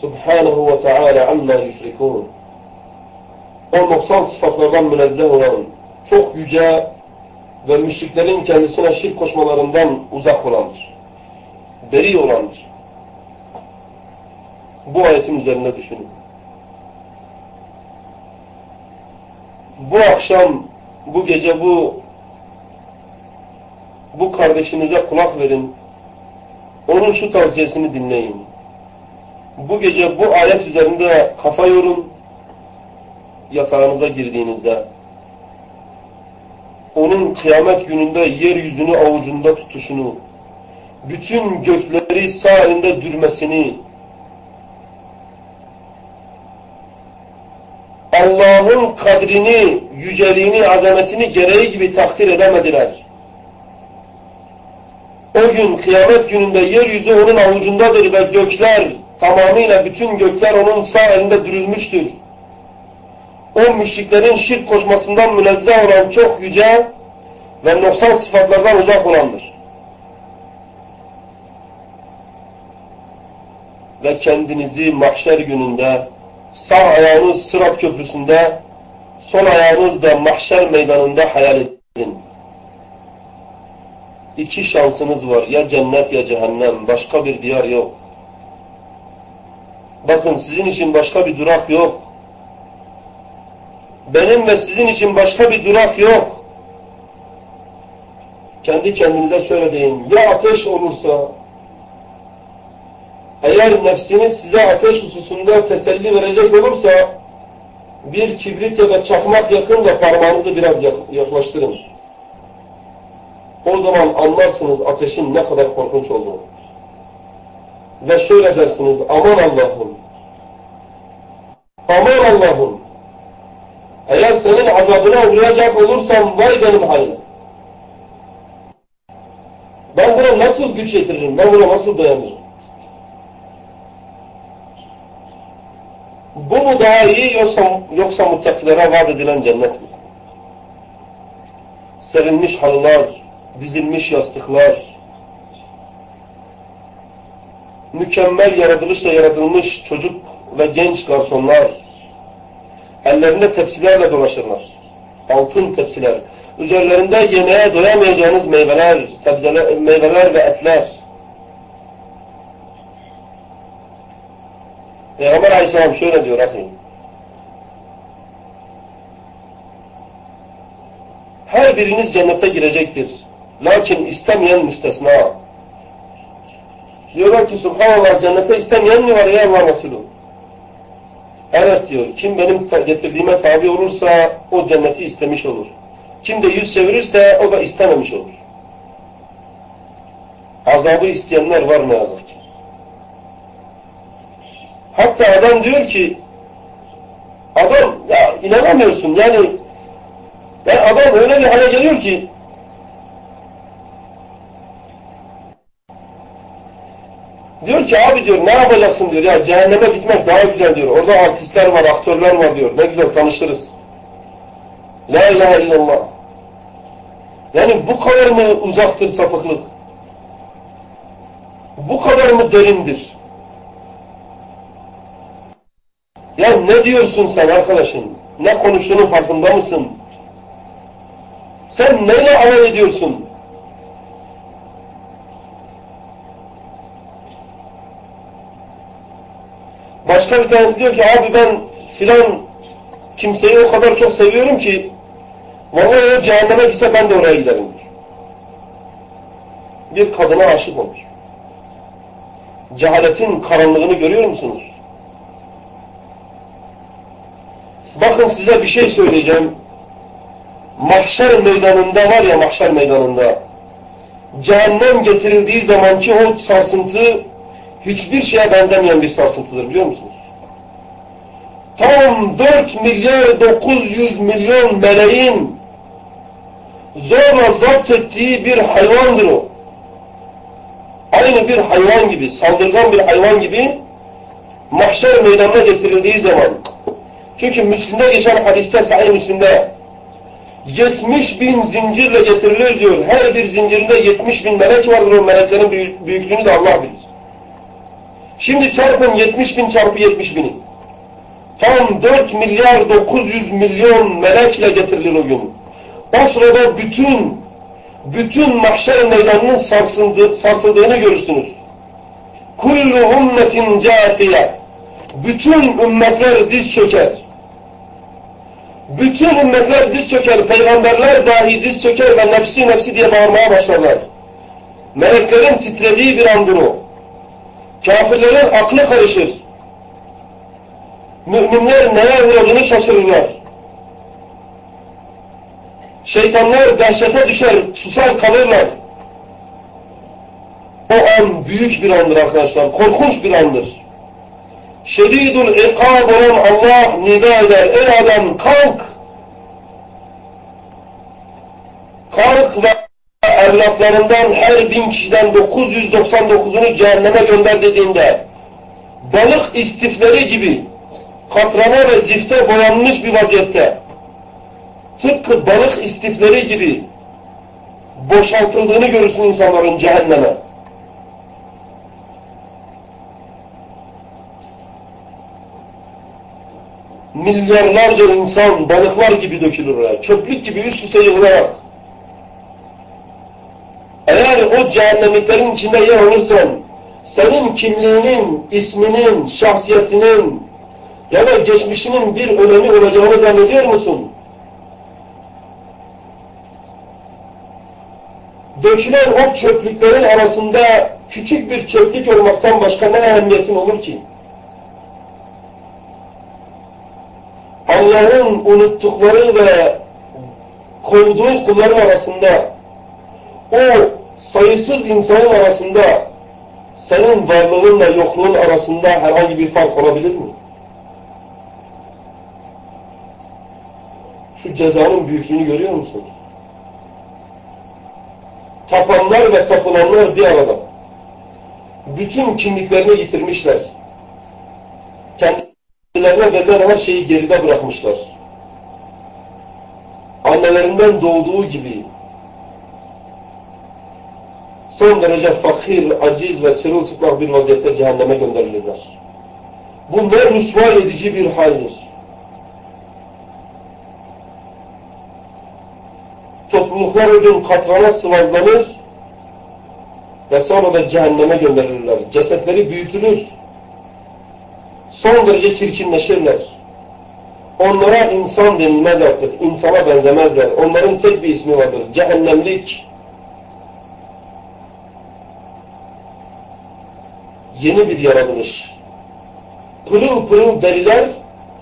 Subhanahu ve Teala amma yüşrikûn. O noksan sıfatlardan münezzeh olan, çok yüce ve müşriklerin kendisine şirk koşmalarından uzak olandır. Beri olandır. Bu ayetin üzerinde düşünün. Bu akşam, bu gece bu bu kardeşinize kulak verin. Onun şu tavsiyesini dinleyin. Bu gece bu ayet üzerinde kafa yorun. Yatağınıza girdiğinizde onun kıyamet gününde yeryüzünü avucunda tutuşunu, bütün gökleri sağ elinde dürmesini, Allah'ın kadrini, yüceliğini, azametini gereği gibi takdir edemediler. O gün kıyamet gününde yeryüzü onun avucundadır ve gökler tamamıyla bütün gökler onun sağ elinde dürülmüştür. O müşriklerin şirk koşmasından münezzeh olan çok yüce ve noksan sıfatlardan uzak olandır. Ve kendinizi mahşer gününde sağ ayağınız Sırat Köprüsü'nde, sol ayağınız da mahşer meydanında hayal edin. İki şansınız var. Ya cennet ya cehennem. Başka bir diyar yok. Bakın sizin için başka bir durak yok. Benim ve sizin için başka bir durak yok. Kendi kendinize şöyle deyin. Ya ateş olursa eğer nefsiniz size ateş hususunda teselli verecek olursa bir kibrit ya da çakmak yakın da parmağınızı biraz yaklaştırın. O zaman anlarsınız ateşin ne kadar korkunç olduğunu. Ve şöyle dersiniz, aman Allah'ım, aman Allah'ım, eğer senin azabına uğrayacak olursam vay benim halim. Ben buna nasıl güç yetiririm, ben buna nasıl dayanırım? Bu mu daha iyi yoksa, yoksa muttakilere vaat edilen cennet mi? Serilmiş halılar, dizilmiş yastıklar, mükemmel yaratılışla yaratılmış çocuk ve genç garsonlar, ellerinde tepsilerle dolaşırlar. Altın tepsiler. Üzerlerinde yemeğe doyamayacağınız meyveler, sebzeler, meyveler ve etler. Peygamber aleyhisselam şöyle diyor ahi. Her biriniz cennete girecektir. Lakin istemeyen müstesna. Diyorlar ki subhanallah cennete istemeyen mi var ya Allah Resulü? Evet diyor. Kim benim getirdiğime tabi olursa o cenneti istemiş olur. Kim de yüz çevirirse o da istememiş olur. Azabı isteyenler var ne yazık ki. Hatta adam diyor ki adam ya inanamıyorsun yani yani adam öyle bir hale geliyor ki diyor ki abi diyor ne yapacaksın diyor ya cehenneme gitmek daha güzel diyor. Orada artistler var, aktörler var diyor. Ne güzel tanışırız. La ilahe illallah. Yani bu kadar mı uzaktır sapıklık? Bu kadar mı derindir? Ya ne diyorsun sen arkadaşım? Ne konuştuğunun farkında mısın? Sen neyle alay ediyorsun? Başka bir tanesi diyor ki abi ben filan kimseyi o kadar çok seviyorum ki o cehenneme gitse ben de oraya giderim diyor. Bir kadına aşık olmuş. Cehaletin karanlığını görüyor musunuz? Bakın size bir şey söyleyeceğim. Mahşer meydanında var ya mahşer meydanında. Cehennem getirildiği zamanki o sarsıntı hiçbir şeye benzemeyen bir sarsıntıdır biliyor musunuz? Tam 4 milyar 900 milyon meleğin zorla zapt ettiği bir hayvandır o. Aynı bir hayvan gibi, saldırgan bir hayvan gibi mahşer meydanına getirildiği zaman çünkü Müslim'de geçen hadiste Sahih Müslim'de 70 bin zincirle getirilir diyor. Her bir zincirinde 70 bin melek vardır. O meleklerin büyüklüğünü de Allah bilir. Şimdi çarpın 70 bin çarpı 70 bini. Tam 4 milyar 900 milyon melekle getirilir o gün. O sırada bütün bütün mahşer meydanının sarsıldı, sarsıldığını görürsünüz. Kullu ummetin câfiye. Bütün ümmetler diz çöker. Bütün ümmetler diz çöker, peygamberler dahi diz çöker ve nefsi nefsi diye bağırmaya başlarlar. Meleklerin titrediği bir andır o. Kafirlerin aklı karışır. Müminler neye uğradığını şaşırırlar. Şeytanlar dehşete düşer, susar kalırlar. O an büyük bir andır arkadaşlar, korkunç bir andır. Şedidul ikab olan Allah nida eder, ey adam kalk! Kalk ve evlatlarından her bin kişiden 999'unu cehenneme gönder dediğinde balık istifleri gibi katrana ve zifte boyanmış bir vaziyette tıpkı balık istifleri gibi boşaltıldığını görürsün insanların cehenneme. Milyarlarca insan balıklar gibi dökülür oraya. Çöplük gibi üst üste yığılarak. O cehennemliklerin içinde yer alırsan senin kimliğinin, isminin, şahsiyetinin ya da geçmişinin bir önemi olacağını zannediyor musun? Dökülen o çöplüklerin arasında küçük bir çöplük olmaktan başka ne ehemmiyetin olur ki? Allah'ın unuttukları ve kovduğu kulların arasında o sayısız insanın arasında senin varlığınla yokluğun arasında herhangi bir fark olabilir mi? Şu cezanın büyüklüğünü görüyor musun? Tapanlar ve tapılanlar bir arada. Bütün kimliklerini yitirmişler. Kendilerine verilen her şeyi geride bırakmışlar. Annelerinden doğduğu gibi son derece fakir, aciz ve çırılçıplak bir vaziyette cehenneme gönderilirler. Bu ne rüsva edici bir haldir. Topluluklar o katrana sıvazlanır ve sonra da cehenneme gönderilirler. Cesetleri büyütülür. Son derece çirkinleşirler. Onlara insan denilmez artık. İnsana benzemezler. Onların tek bir ismi vardır. Cehennemlik. Yeni bir yaratılış. Pırıl pırıl deriler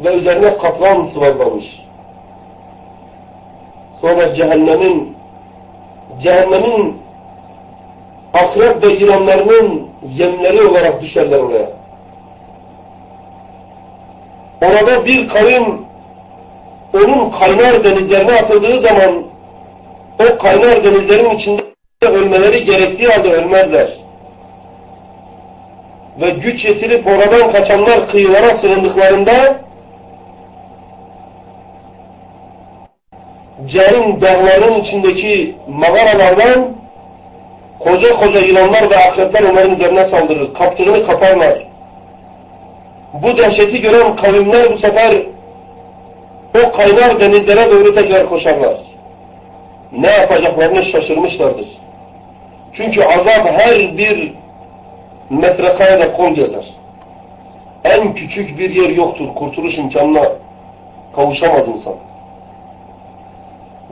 ve üzerine katran sıvazlamış. Sonra cehennemin cehennemin akrep ve yılanlarının yemleri olarak düşerler oraya. Orada bir kavim onun kaynar denizlerine atıldığı zaman o kaynar denizlerin içinde ölmeleri gerektiği halde ölmezler ve güç yetirip oradan kaçanlar kıyılara sığındıklarında Cehin dağlarının içindeki mağaralardan koca koca yılanlar ve akrepler onların üzerine saldırır. Kaptığını kaparlar. Bu dehşeti gören kavimler bu sefer o kaynar denizlere doğru tekrar koşarlar. Ne yapacaklarını şaşırmışlardır. Çünkü azap her bir metrekare de kol gezer. En küçük bir yer yoktur. Kurtuluş imkanına kavuşamaz insan.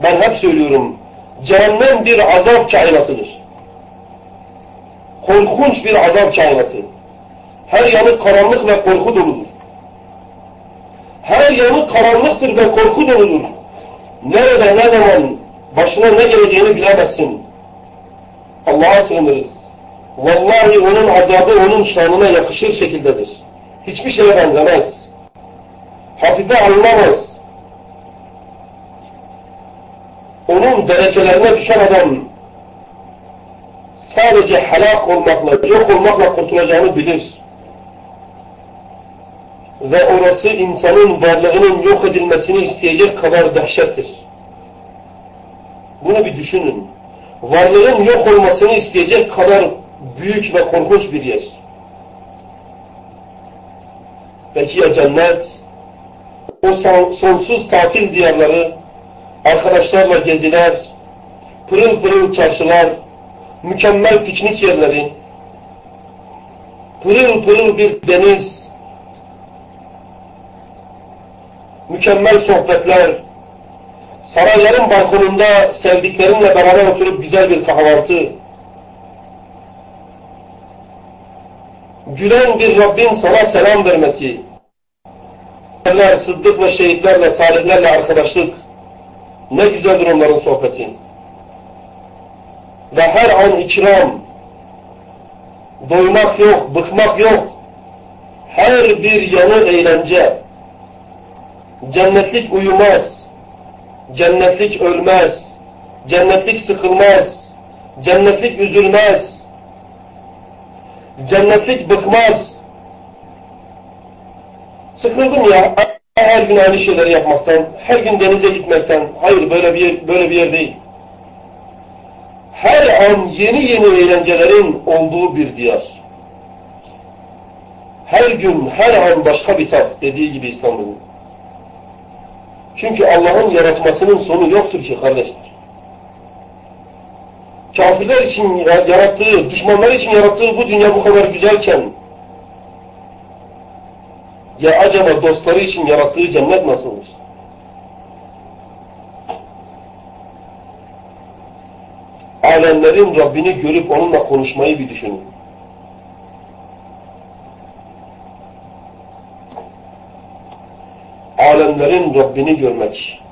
Ben hep söylüyorum. Cehennem bir azap kainatıdır. Korkunç bir azap kainatı. Her yanı karanlık ve korku doludur. Her yanı karanlıktır ve korku doludur. Nerede ne zaman başına ne geleceğini bilemezsin. Allah'a sığınırız. Vallahi onun azabı onun şanına yakışır şekildedir. Hiçbir şeye benzemez. Hafife alınamaz. Onun derecelerine düşen adam sadece helak olmakla, yok olmakla kurtulacağını bilir. Ve orası insanın varlığının yok edilmesini isteyecek kadar dehşettir. Bunu bir düşünün. Varlığın yok olmasını isteyecek kadar büyük ve korkunç bir yer. Peki ya cennet? O sonsuz tatil diyarları, arkadaşlarla geziler, pırıl pırıl çarşılar, mükemmel piknik yerleri, pırıl pırıl bir deniz, mükemmel sohbetler, sarayların balkonunda sevdiklerinle beraber oturup güzel bir kahvaltı, gülen bir Rabbin sana selam vermesi, sıddık ve şehitlerle, salihlerle arkadaşlık, Ne güzeldir onların sohbeti. Ve her an ikram. Doymak yok, bıkmak yok. Her bir yanı eğlence. Cennetlik uyumaz. Cennetlik ölmez. Cennetlik sıkılmaz. Cennetlik üzülmez. Cennetlik bıkmaz. Sıkıldım ya her gün aynı şeyleri yapmaktan, her gün denize gitmekten. Hayır böyle bir yer, böyle bir yer değil. Her an yeni yeni eğlencelerin olduğu bir diyar. Her gün, her an başka bir tat dediği gibi İstanbul'un. Çünkü Allah'ın yaratmasının sonu yoktur ki kardeşler. Kafirler için yarattığı, düşmanlar için yarattığı bu dünya bu kadar güzelken ya acaba dostları için yarattığı cennet nasıldır? Alemlerin Rabbini görüp onunla konuşmayı bir düşünün. Alemlerin Rabbini görmek.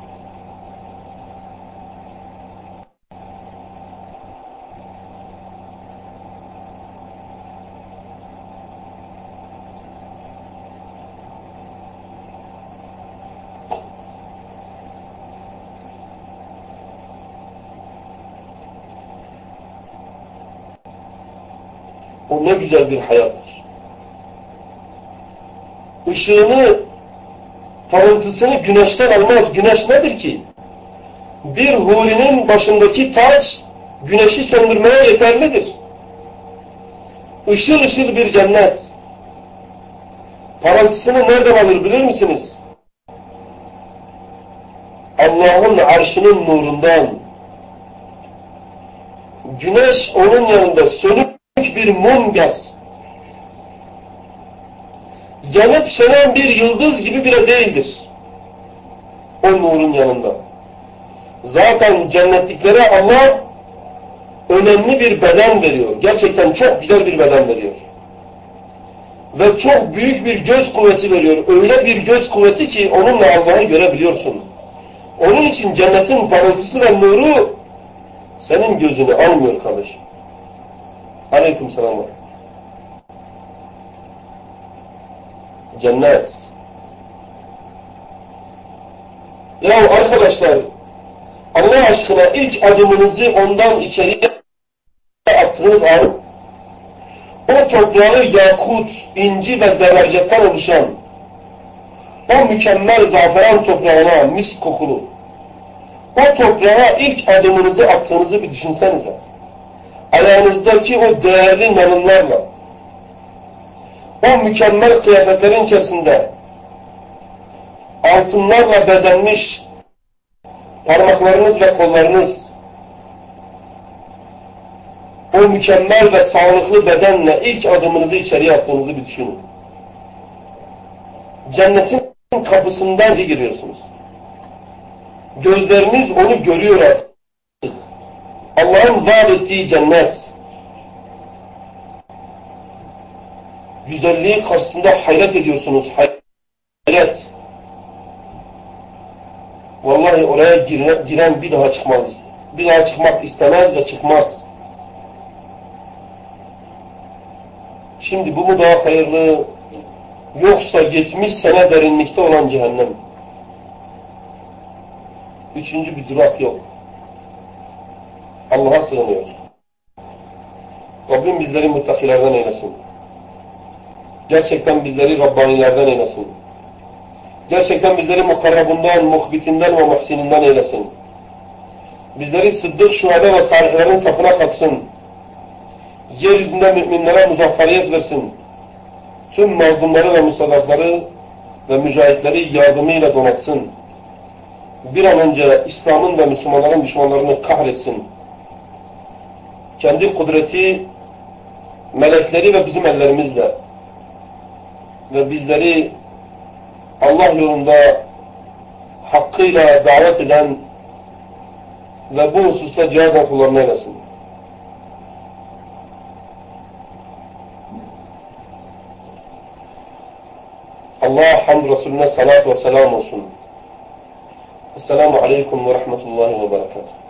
O ne güzel bir hayattır. Işığını, parıltısını güneşten almaz. Güneş nedir ki? Bir hulinin başındaki taç güneşi söndürmeye yeterlidir. Işıl ışıl bir cennet. Parıltısını nereden alır bilir misiniz? Allah'ın arşının nurundan. Güneş onun yanında sönüp bir mum gaz. Yanıp sönen bir yıldız gibi bile değildir. O nurun yanında. Zaten cennetliklere Allah önemli bir beden veriyor. Gerçekten çok güzel bir beden veriyor. Ve çok büyük bir göz kuvveti veriyor. Öyle bir göz kuvveti ki onunla Allah'ı görebiliyorsun. Onun için cennetin parıltısı ve nuru senin gözünü almıyor kardeşim. Aleyküm selam. Cennet. Ya arkadaşlar Allah aşkına ilk adımınızı ondan içeriye attığınız an o toprağı yakut, inci ve zebercetten oluşan o mükemmel zaferan toprağına mis kokulu o toprağa ilk adımınızı attığınızı bir düşünsenize ayağınızdaki o değerli nanımlarla, o mükemmel kıyafetlerin içerisinde altınlarla bezenmiş parmaklarınız ve kollarınız, o mükemmel ve sağlıklı bedenle ilk adımınızı içeriye attığınızı bir düşünün. Cennetin kapısından giriyorsunuz. Gözleriniz onu görüyor artık. Allah'ın vaat ettiği cennet güzelliği karşısında hayret ediyorsunuz. Hayret. Vallahi oraya giren, bir daha çıkmaz. Bir daha çıkmak istemez ve çıkmaz. Şimdi bu mu daha hayırlı yoksa 70 sene derinlikte olan cehennem? Üçüncü bir durak yok. Allah'a sığınıyoruz. Rabbim bizleri muttakilerden eylesin. Gerçekten bizleri Rabbanilerden eylesin. Gerçekten bizleri mukarrabundan, muhbitinden ve muhsininden eylesin. Bizleri sıddık, şuhada ve salihlerin safına katsın. Yeryüzünde müminlere muzafferiyet versin. Tüm mazlumları ve mustadafları ve mücahitleri yardımıyla donatsın. Bir an önce İslam'ın ve Müslümanların düşmanlarını kahretsin kendi kudreti, melekleri ve bizim ellerimizle ve bizleri Allah yolunda hakkıyla davet eden ve bu hususta cihad kullarına eylesin. Allah hamd Resulüne salat ve selam olsun. Esselamu Aleyküm ve Rahmetullahi ve Berekatuhu.